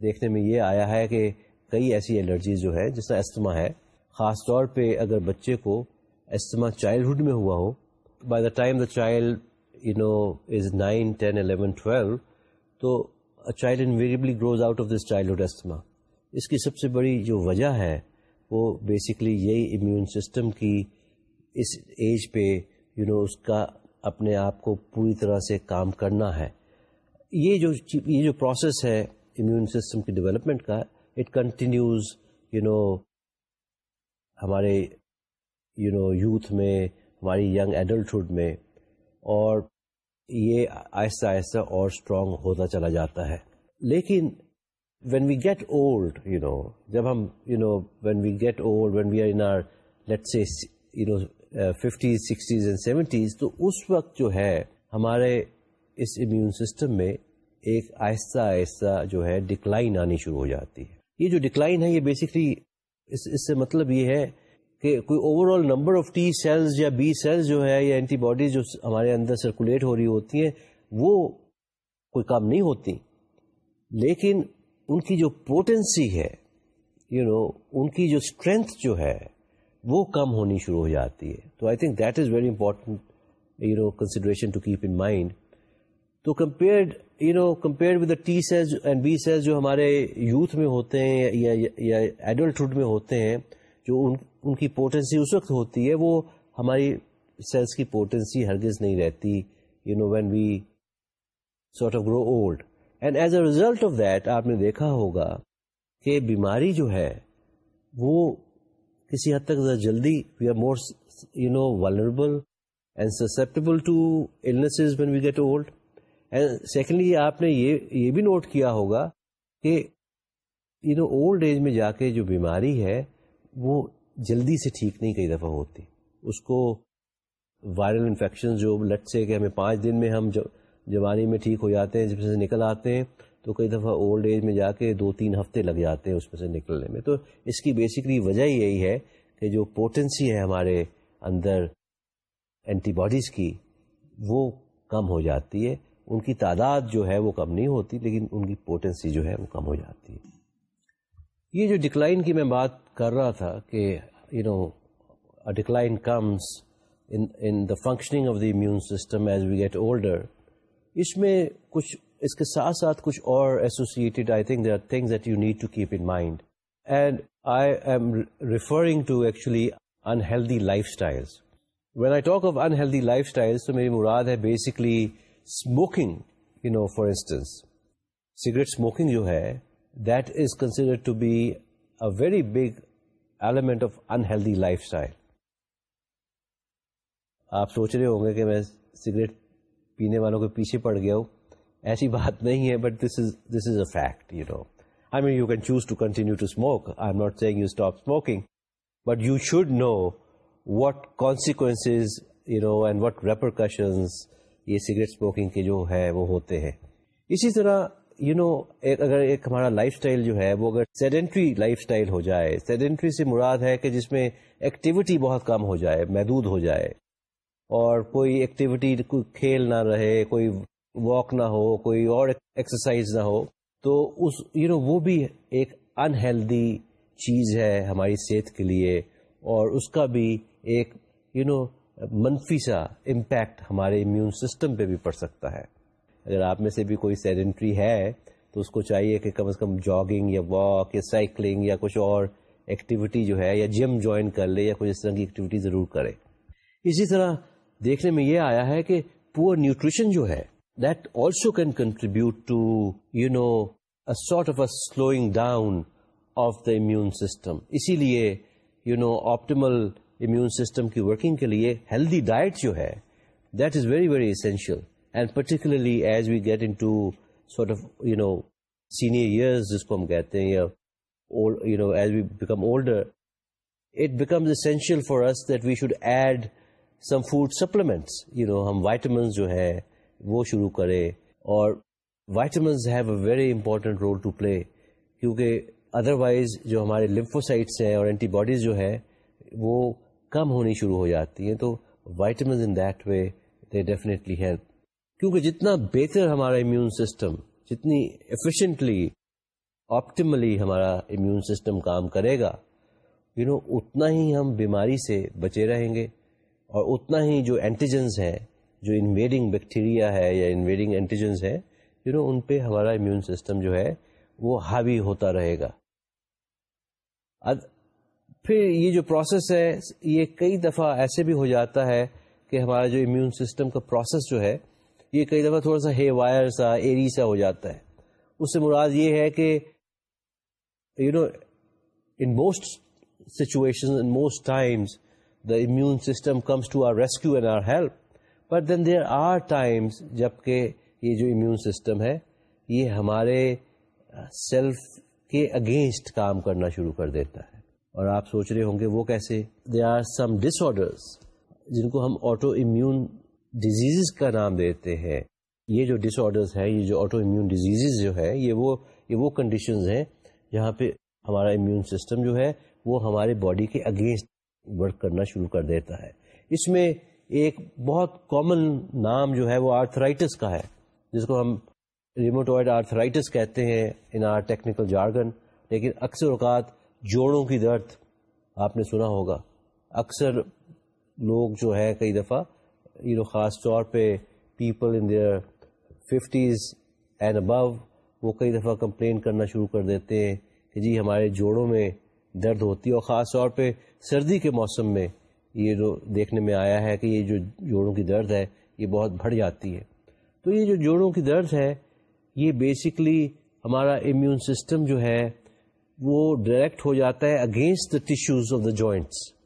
دیکھنے میں یہ آیا ہے کہ کئی ایسی الرجیز جو ہے جس طرح استما ہے، خاص طور پہ اگر بچے کو استما چائلڈہڈ میں ہوا ہو by the time the child you know is nine ten eleven twelve تو child invariably grows out of this childhood asthma اس کی سب سے بڑی جو وجہ ہے، وہ بیسکلی یہی امیون سسٹم کی اس ایج پہ یو نو اس کا اپنے آپ کو پوری طرح سے کام کرنا ہے۔ یہ جو یہ جو پروسیس ہے امیون سسٹم کی ڈیولپمنٹ کا اٹ کنٹینیوز یو نو ہمارے یو نو یوتھ میں، ہماری ینگ ایڈلٹہڈ میں اور یہ آہستہ آہستہ اور اسٹرانگ ہوتا چلا جاتا ہے۔ لیکن when we get old you know جب ہم you know when we get old when we are in our late say you know fifties sixties and seventies تو اس وقت جو ہے ہمارے اس امیون سسٹم میں ایک آہستہ آہستہ جو ہے ڈکلائن آنی شروع ہو جاتی ہے۔ یہ جو ڈکلائن ہے یہ بیسکلی اس اس سے مطلب یہ ہے کہ کوئی overall number of T cells یا بی سیلز جو ہے یا اینٹی باڈیز جو ہمارے اندر سرکولیٹ ہو رہی ہوتی ہیں وہ کوئی کام نہیں ہوتی۔ لیکن ان کی جو پوٹینسی ہے یو you نو know, ان کی جو اسٹرینتھ جو ہے وہ کم ہونی شروع ہو جاتی ہے۔ تو I think that is very important you know consideration to keep in mind تو compared you know compare with the T cells and B cells جو ہمارے یوتھ میں ہوتے ہیں یا ایڈلٹہڈ میں ہوتے ہیں جو ان ان کی پوٹنسی اس وقت ہوتی ہے، وہ ہماری سیلس کی پوٹنسی ہرگز نہیں رہتی you know when we sort of grow old and as a result of that آپ نے دیکھا ہوگا کہ بیماری جو ہے، وہ کسی حد تک جلدی we are more you know vulnerable and susceptible to illnesses when we get old and secondly آپ نے یہ یہ بھی نوٹ کیا ہوگا کہ یو نو اولڈ ایج میں جا کے جو بیماری ہے وہ جلدی سے ٹھیک نہیں کئی دفعہ ہوتی۔ اس کو وائرل انفیکشن جو لٹ سے کہ ہمیں پانچ دن میں ہم جوانی میں ٹھیک ہو جاتے ہیں، جس میں سے نکل آتے ہیں، تو کئی دفعہ اولڈ ایج میں جا کے دو تین ہفتے لگ جاتے ہیں اس میں سے نکلنے میں۔ تو اس کی بیسکلی وجہ یہی ہے کہ جو پوٹنسی ہے ہمارے اندر اینٹی باڈیز کی، وہ کم ہو جاتی ہے۔ ان کی تعداد جو ہے وہ کم نہیں ہوتی، لیکن ان کی پوٹنسی جو ہے وہ کم ہو جاتی ہے۔ یہ جو ڈکلائن کی میں بات کر رہا تھا کہ you know decline comes in the functioning of the immune system as we get older اس میں کچھ، اس کے ساتھ ساتھ کچھ اور associated I think there are things that you need to keep in mind and I am referring to actually unhealthy lifestyles when I talk of unhealthy lifestyle تو میری مراد ہے basically smoking you know for instance cigarette smoking جو ہے that is consider to be a very big element of unhealthy lifestyle آپ سوچ رہے ہوں گے کہ میں سگریٹ پینے والوں کے پیچھے پڑ گیا ہوں۔ ایسی بات نہیں ہے but this is this is a fact you know I mean you can choose to continue to smoke I am not saying you stop smoking but you should know what consequence you know and what repercussions یہ cigarette smoking کے جو ہے وہ ہوتے ہیں۔ اسی طرح you know اگر ایک ہمارا لائف اسٹائل جو ہے، وہ اگر سیڈنٹری لائف اسٹائل ہو جائے سیڈنٹری سے مراد ہے کہ جس میں ایکٹیویٹی بہت کم ہو جائے، محدود ہو جائے۔ اور کوئی ایکٹیویٹی کوئی کھیل نہ رہے، کوئی واک نہ ہو، کوئی اور ایکسرسائز نہ ہو، تو اس یو نو وہ بھی ایک انہیلدی چیز ہے ہماری صحت کے لیے۔ اور اس کا بھی ایک یو نو منفی سا امپیکٹ ہمارے امیون سسٹم پہ بھی پڑ سکتا ہے۔ اگر آپ میں سے بھی کوئی سیڈنٹری ہے، تو اس کو چاہیے کہ کم از کم جاگنگ یا واک یا سائیکلنگ یا کچھ اور ایکٹیویٹی جو ہے یا جم جوائن کر لے یا کچھ اس طرح کی ایکٹیویٹی ضرور کرے۔ اسی طرح دیکھنے میں یہ آیا ہے کہ پور نیوٹریشن جو ہے that also can contribute to you know sort of a slowing down of the immune system اسی لیے you know optimal immune system کی ورکنگ کے لیے ہیلدی ڈائٹ جو ہے that is very very essential and particularly as we get into sort of you know senior years جس کو ہم کہتے ہیں، یا you know as we become older it becomes essential for us that we should add some food supplements you know ہم vitamins جو ہے وہ شروع کرے اور vitamins have a very important role to play کیونکہ ادروائز جو ہمارے لمفوسائٹس ہیں اور اینٹی باڈیز جو ہے وہ کم ہونی شروع ہو جاتی ہیں۔ تو vitamins in that way they definitely help کیونکہ جتنا بہتر ہمارا امیون سسٹم جتنی ایفیشینٹلی آپٹیملی ہمارا امیون سسٹم کام کرے گا یو you نو know, اتنا ہی ہم بیماری سے بچے رہیں گے اور اتنا ہی جو اینٹیجنز ہیں جو انویڈنگ بیکٹیریا ہے یا انویڈنگ اینٹیجنز ہیں یو نو ان پہ ہمارا امیون سسٹم جو ہے وہ حاوی ہوتا رہے گا۔ پھر یہ جو پروسیس ہے یہ کئی دفعہ ایسے بھی ہو جاتا ہے کہ ہمارا جو امیون سسٹم کا پروسیس جو ہے یہ کئی دفعہ تھوڑا سا ہے وائر سا، ایری سا ہو جاتا ہے۔ اس سے مراد یہ ہے کہ you know in most situation in most times the immune system comes to our rescue and our help but then there are times جبکہ یہ جو امیون سسٹم ہے، یہ ہمارے سیلف کے اگینسٹ کام کرنا شروع کر دیتا ہے۔ اور آپ سوچ رہے ہوں گے وہ کیسے؟ They are some dish orders جن کو ہم آٹو امیون ڈیزیز کا نام دیتے ہیں، یہ جو ڈس آرڈرز ہیں، یہ جو آٹو امیون ڈیزیز جو ہے یہ وہ یہ وہ کنڈیشنز ہیں جہاں پہ ہمارا امیون سسٹم جو ہے وہ ہمارے باڈی کے اگینسٹ ورک کرنا شروع کر دیتا ہے۔ اس میں ایک بہت کامن نام جو ہے وہ آرتھرائٹس کا ہے، جس کو ہم ریموٹوائڈ آرتھرائٹس کہتے ہیں ان آر ٹیکنیکل جارگن لیکن اکثر اوقات جوڑوں کی درد آپ نے سنا ہوگا۔ اکثر لوگ جو ہے کئی دفعہ یہ لوگ خاص طور پہ people in their fifties and above وہ کئی دفعہ کمپلین کرنا شروع کر دیتے ہیں کہ جی ہمارے جوڑوں میں درد ہوتی ہے اور خاص طور پہ سردی کے موسم میں یہ جو دیکھنے میں آیا ہے کہ یہ جو جوڑوں کی درد ہے یہ بہت بڑھ جاتی ہے۔ تو یہ جو جوڑوں کی درد ہے، یہ بیسکلی ہمارا امیون سسٹم جو ہے وہ ڈائریکٹ ہو جاتا ہے against the tissues of the joints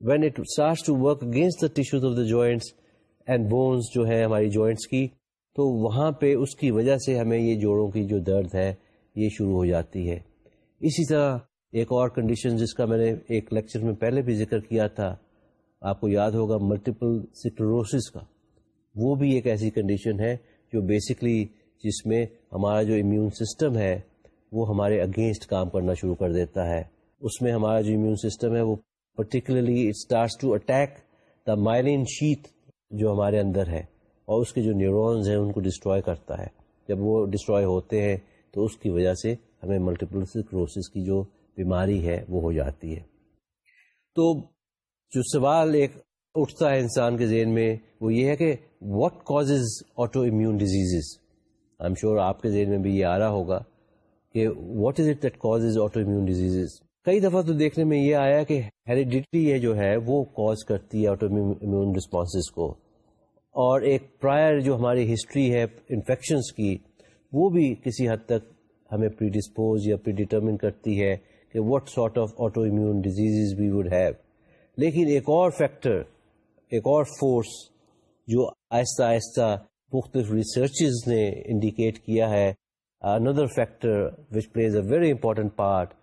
when it start to work against the tissues of the joints and bones جو ہے ہماری جوائنٹس کی، تو وہاں پہ اس کی وجہ سے ہمیں یہ جوڑوں کی جو درد ہے یہ شروع ہو جاتی ہے۔ اسی طرح ایک اور کنڈیشن جس کا میں نے ایک لیکچر میں پہلے بھی ذکر کیا تھا، آپ کو یاد ہوگا ملٹیپل سکلروسس کا۔ وہ بھی ایک ایسی کنڈیشن ہے جو بیسکلی جس میں ہمارا جو امیون سسٹم ہے وہ ہمارے اگینسٹ کام کرنا شروع کر دیتا ہے۔ اس میں ہمارا جو امیون سسٹم ہے وہ particularly it starts to attack the myelin sheath جو ہمارے اندر ہے اور اس کے جو نیورونز ہیں، ان کو ڈسٹروائے کرتا ہے۔ جب وہ ڈسٹروائے ہوتے ہیں، تو اس کی وجہ سے ہمیں ملٹیپل سکروسس کی جو بیماری ہے، وہ ہو جاتی ہے۔ تو جو سوال ایک اٹھتا ہے انسان کے ذہن میں، وہ یہ ہے کہ what causes autoimmune disease I am sure آپ کے ذہن میں بھی یہ آ رہا ہوگا کہ what is it that causes autoimmune disease کئی دفعہ تو دیکھنے میں یہ آیا کہ ہیریڈیٹی یہ جو ہے وہ کاز کرتی ہے آٹو امیون رسپانسز کو۔ اور ایک پرائر جو ہماری ہسٹری ہے انفیکشنس کی، وہ بھی کسی حد تک ہمیں پری ڈسپوز یا پری ڈیٹرمن کرتی ہے کہ what sort of autoimmune disease we would have لیکن ایک اور فیکٹر ایک اور فورس جو آہستہ آہستہ مختلف ریسرچز نے انڈیکیٹ کیا ہے another factor which plays a very important part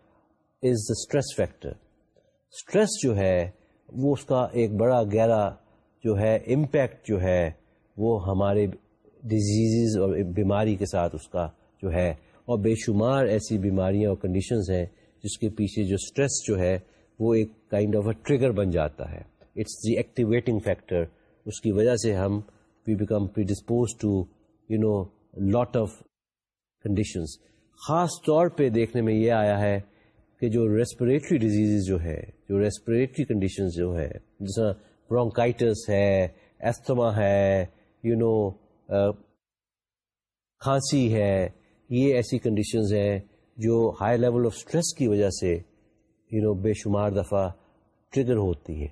is the stress factor stress جو ہے، وہ اس کا ایک بڑا گہرا جو ہے امپیکٹ جو ہے، وہ ہمارے ڈیزیز اور بیماری کے ساتھ اس کا جو ہے، اور بے شمار ایسی بیماریاں اور کنڈیشنز ہیں جس کے پیچھے جو اسٹریس جو ہے، وہ ایک کائنڈ آف اے ٹریگر بن جاتا ہے. اٹس دی ایکٹیویٹنگ فیکٹر اس کی وجہ سے ہم we become predispose to you know lot of conditions خاص طور پہ دیکھنے میں یہ آیا ہے کہ جو ریسپریٹری ڈیزیز جو ہے جو ریسپریٹری کنڈیشنز جو ہے جیسا برونکائٹس ہے ایستھما ہے یو you نو know, کھانسی ہے یہ ایسی کنڈیشنز ہیں جو ہائی لیول آف اسٹریس کی وجہ سے یو نو بے شمار دفعہ ٹریگر ہوتی ہے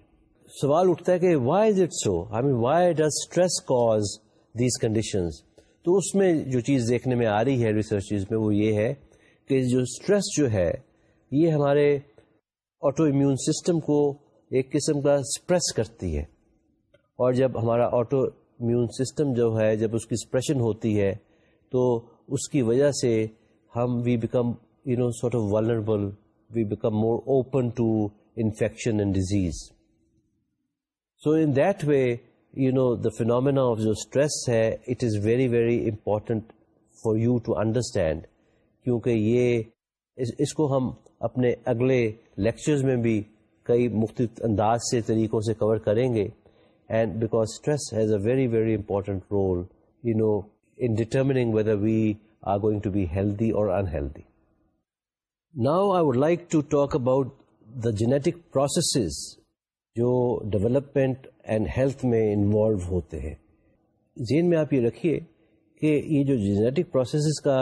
سوال اٹھتا ہے کہ why is it so I mean why does stress cause these conditions تو اس میں جو چیز دیکھنے میں آ رہی ہے ریسرچ میں وہ یہ ہے کہ جو اسٹریس جو ہے یہ ہمارے آٹو امیون سسٹم کو ایک قسم کا اسپریس کرتی ہے اور جب ہمارا آٹو امیون سسٹم جو ہے جب اس کی اسپریشن ہوتی ہے تو اس کی وجہ سے ہم we become you know sort of vulnerable we become more open to infection and disease. So in that way, you know, the phenomena of the stress hai, it is very, very important for you to understand کیونکہ یہ اس کو ہم اپنے اگلے lectures میں بھی کئی مختلف انداز سے، طریقوں سے کور کریں گے۔ And because stress has a very very important role you know in determining whether we are going to be healthy اور unhealthy now I would like to talk about the genetic processes جو development and health میں involve ہوتے ہیں۔ ذہن میں آپ یہ رکھیے کہ یہ جو جینیٹک پروسیسز کا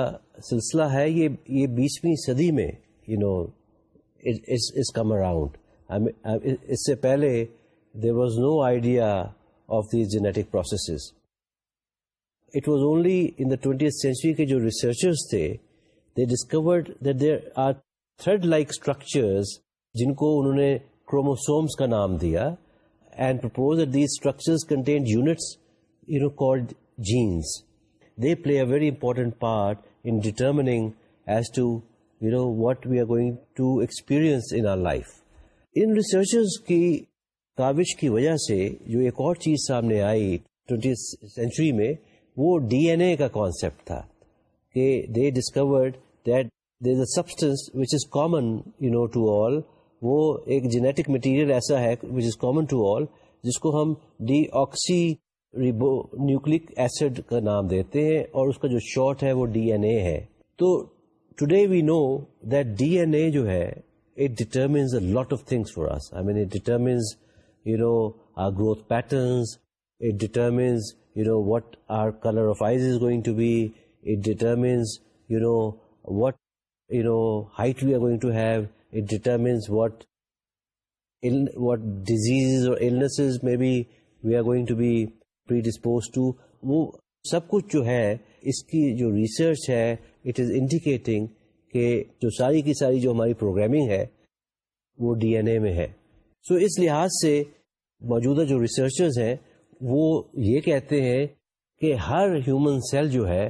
سلسلہ ہے، یہ یہ بیسویں صدی میں you know is come around اس سے پہلے there was no idea of these genetic processes it was only in the twenty century کے جو ریسرچرز تھے they discovered that there are thread like structures جن کو انہوں نے کروموسومس کا نام دیا and propose these structures content units you know called genes they play a very important part in determining as to what we are going to experience in our life. ان researchers کی کاوش کی وجہ سے جو ایک اور چیز سامنے آئی ٹوینٹی سینچری میں وہ ڈی این اے کا کانسیپٹ تھا کہ they discovered that there a substance which is common you know to all وہ ایک جینیٹک مٹیریل ایسا ہے وچ از کامن ٹو آل جس کو ہم deoxyribonucleic acid کا نام دیتے ہیں اور اس کا جو شارٹ ہے وہ ڈی این اے ہے۔ تو today we know that D N A جو ہے it determines a lot of things for us I mean it determines you know our growth patterns it determines you know what our colour of eyes is going to be it determines you know what you know height we are going to have it determines what what disease اور be we are going to be predisposed to. وہ سب کچھ جو ہے، اس کی جو research ہے it is indicating کہ جو ساری کی ساری جو ہماری پروگرامنگ ہے، وہ ڈی این اے میں ہے سو so اس لحاظ سے موجودہ جو ریسرچرز ہیں، وہ یہ کہتے ہیں کہ ہر ہیومن سیل جو ہے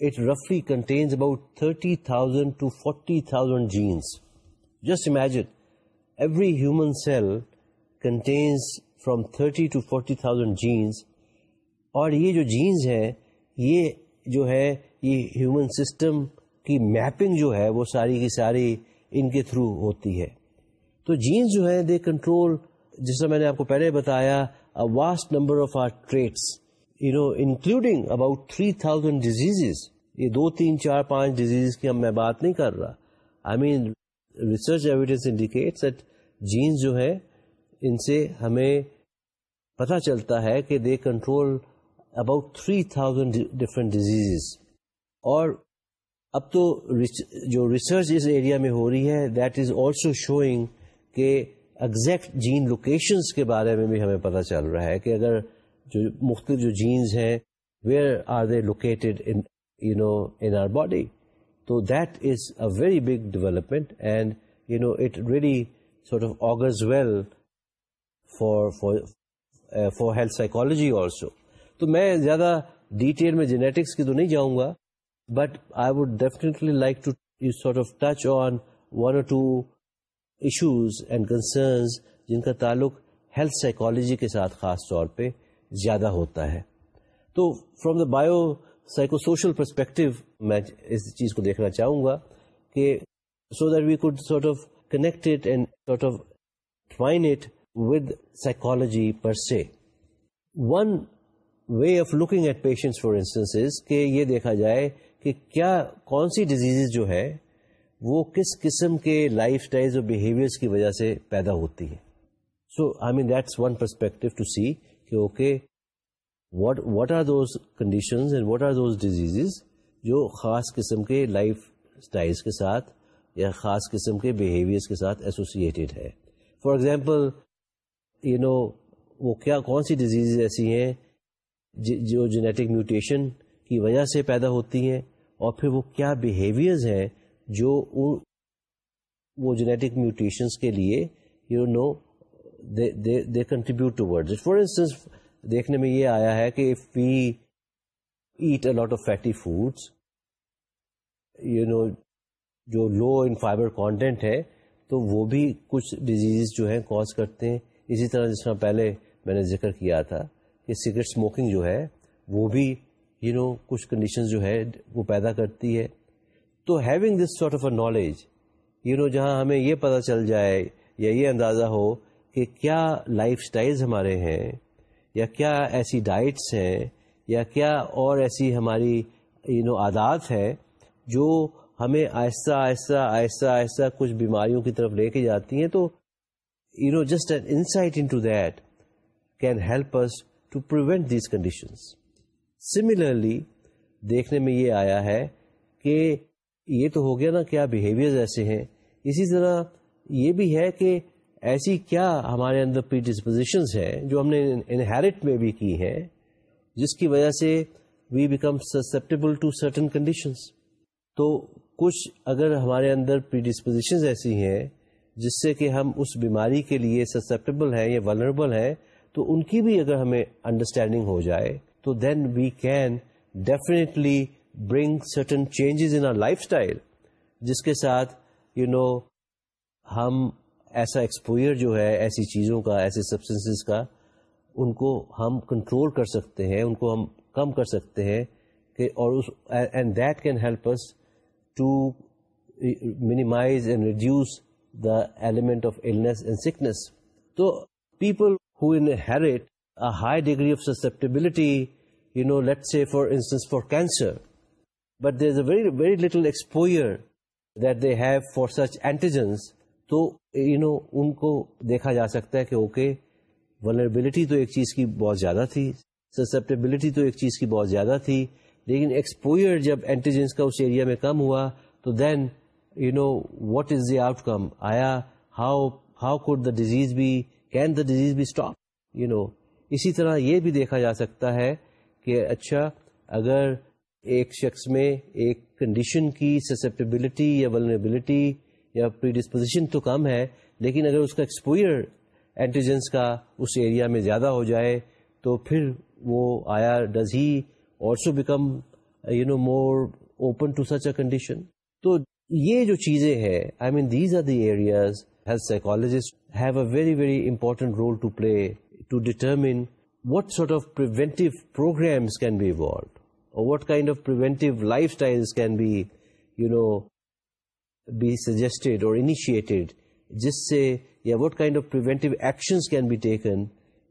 it رفلی contains about thirty thousand to forty thousand genes just imagine every human cell contains from thirty to forty thousand genes اور یہ جو جینس ہیں، یہ جو ہے، یہ ہیومن سسٹم کی میپنگ جو ہے، وہ ساری کی ساری ان کے تھرو ہوتی ہے۔ تو جینس جو ہے دے کنٹرول جس میں نے آپ کو پہلے بتایا vast number of our traits you know including about three thousand disease یہ دو تین چار پانچ ڈیزیز کی ہم میں بات نہیں کر رہا۔ I mean research evidence indicate that genes جو ہے ان سے ہمیں پتہ چلتا ہے کہ they control about three thousand different disease اور اب تو جو ریسرچ اس ایریا میں ہو رہی ہے دیٹ از آلسو شوئنگ کہ ایگزیکٹ جین لوکیشنس کے بارے میں بھی ہمیں پتہ چل رہا ہے کہ اگر جو مختلف جو جینز ہیں where are they located you know in our body تو that is a very big development and you know it really sort of augurs well for for for health psychology also تو میں زیادہ detail میں genetics کی تو نہیں جاؤں گا but I would definitely like to sort of touch on one or two issues and concerns جن کا تعلق ہیلتھ سائیکالوجی کے ساتھ خاص طور پہ زیادہ ہوتا ہے۔ تو from the biopsychosocial perspective میں اس چیز کو دیکھنا چاہوں گا کہ so that we could sort of connect and sort of find it with psychology پر سے one way of looking at patient for instance کہ یہ دیکھا جائے کہ کیا کون سی ڈیزیز جو ہے وہ کس قسم کے لائف اسٹائل اور بہیویئر کی وجہ سے پیدا ہوتی ہے so I mean that's one perspective to see کہ okay what what are those conditions and what are those disease جو خاص قسم کے لائف اسٹائل کے ساتھ یا خاص قسم کے بہیویئر کے ساتھ ایسوسیٹیڈ ہے فار ایگزامپل یو نو وہ کیا، کون سی ڈیزیز ایسی ہیں جی- جو جینیٹک میوٹیشن کی وجہ سے پیدا ہوتی ہیں اور پھر وہ کیا بیہیویئرز ہیں جو وہ جینیٹک میوٹیشنس کے لیے you know they contribute toward for instance دیکھنے میں یہ آیا ہے کہ if we eat a lot of fatty foods you know جو لو ان فائبر کانٹینٹ ہے، تو وہ بھی کچھ ڈیزیز جو ہیں کوز کرتے ہیں. اسی طرح جس طرح پہلے میں نے ذکر کیا تھا. کہ سگریٹ اسموکنگ جو ہے وہ بھی یو you نو know, کچھ کنڈیشن جو ہے وہ پیدا کرتی ہے۔ تو having this sort of a knowledge you know جہاں ہمیں یہ پتہ چل جائے یا یہ اندازہ ہو کہ کیا لائف اسٹائلز ہمارے ہیں یا کیا ایسی ڈائٹس ہیں یا کیا اور ایسی ہماری یو نو عادات ہے جو ہمیں آہستہ آہستہ آہستہ آہستہ کچھ بیماریوں کی طرف لے کے جاتی ہیں۔ تو you know just an insight into that can help us to prevent these conditions similarly دیکھنے میں یہ آیا ہے کہ یہ تو ہو گیا نا کیا بیہیویئر ایسے ہیں۔ اسی طرح یہ بھی ہے کہ ایسی کیا ہمارے اندر پری ڈسپوزیشنز ہیں جو ہم نے انہیرٹ میں بھی کی ہیں، جس کی وجہ سے we become susceptible to certain conditions تو کچھ اگر ہمارے اندر پری ڈسپوزیشنز ایسی ہیں، جس سے کہ ہم اس بیماری کے لیے سسپٹیبل ہیں یا ولربل ہیں تو ان کی بھی اگر ہمیں انڈرسٹینڈنگ ہو جائے، تو then we can definitely bring certain changes in lifestyle جس کے ساتھ یو نو ہم ایسا ایکسپوئر جو ہے، ایسی چیزوں کا، ایسے سبسٹنسز کا، ان کو ہم کنٹرول کر سکتے ہیں، ان کو ہم کم کر سکتے ہیں کہ، اور اس and that can help us to minimize and reduce the element of illness and sickness تو people who inherit high degree of susceptibility you know let's say for instance for cancer but there is a very very little exposure that they have for such antigens تو you know ان کو دیکھا جا سکتا ہے کہ okay vulnerability تو ایک چیز کی بہت زیادہ تھی سسپٹیبلٹی تو ایک چیز کی بہت زیادہ تھی، لیکن ایکسپوئر جب اینٹیجنس کا اس ایریا میں کم ہوا، تو then you know what is the outcome آیا how how could the disease be can the disease be stop you know اسی طرح یہ بھی دیکھا جا سکتا ہے کہ اچھا اگر ایک شخص میں ایک کنڈیشن کی سسپٹیبلٹی یا ولنیبلٹی یا پری ڈسپوزیشن تو کم ہے، لیکن اگر اس کا ایکسپوئر اینٹیجنس کا اس ایریا میں زیادہ ہو جائے، تو پھر وہ آیا does he also become you know more open to such a condition تو یہ جو چیزیں ہیں I mean these are the areas health psychologist have a very very important role to play to determine what sort of preventive programmes can be evaluated اور what kind of preventive lifestyle can be, you know, be suggested اور جس سے، یا what kind of preventive actions can be taken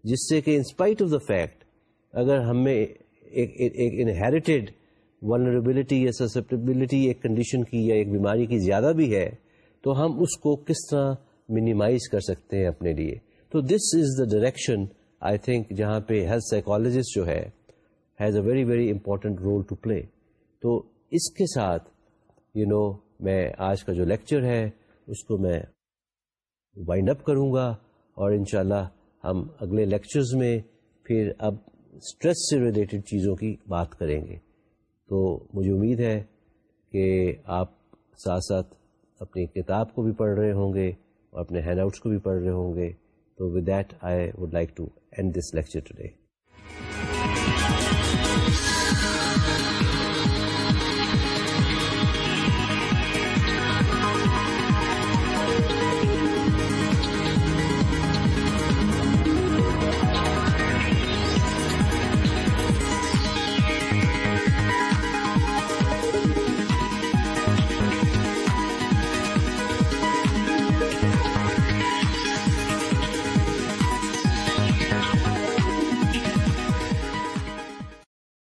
جس سے کہ in spite of the fact اگر ہمیں ایک انہیریٹیڈ ونریبلٹی یا سسپٹیبلٹی ایک کنڈیشن کی یا ایک بیماری کی زیادہ بھی ہے تو ہم اس کو کس طرح منیمائز کر سکتے ہیں اپنے لیے؟ تو دس is the direction I think جہاں پہ ہیلتھ سائیکالوجسٹ جو ہے has a very very important role to play تو اس کے ساتھ یو you نو know, میں آج کا جو لیکچر ہے اس کو میں وائنڈ اپ کروں گا اور انشاءاللہ ہم اگلے لیکچرز میں پھر اب اسٹریس سے ریلیٹڈ چیزوں کی بات کریں گے۔ تو مجھے امید ہے کہ آپ ساتھ ساتھ اپنی کتاب کو بھی پڑھ رہے ہوں گے اور اپنے ہینڈ آؤٹس کو بھی پڑھ رہے ہوں گے۔ تو with that I would like to end this lecture today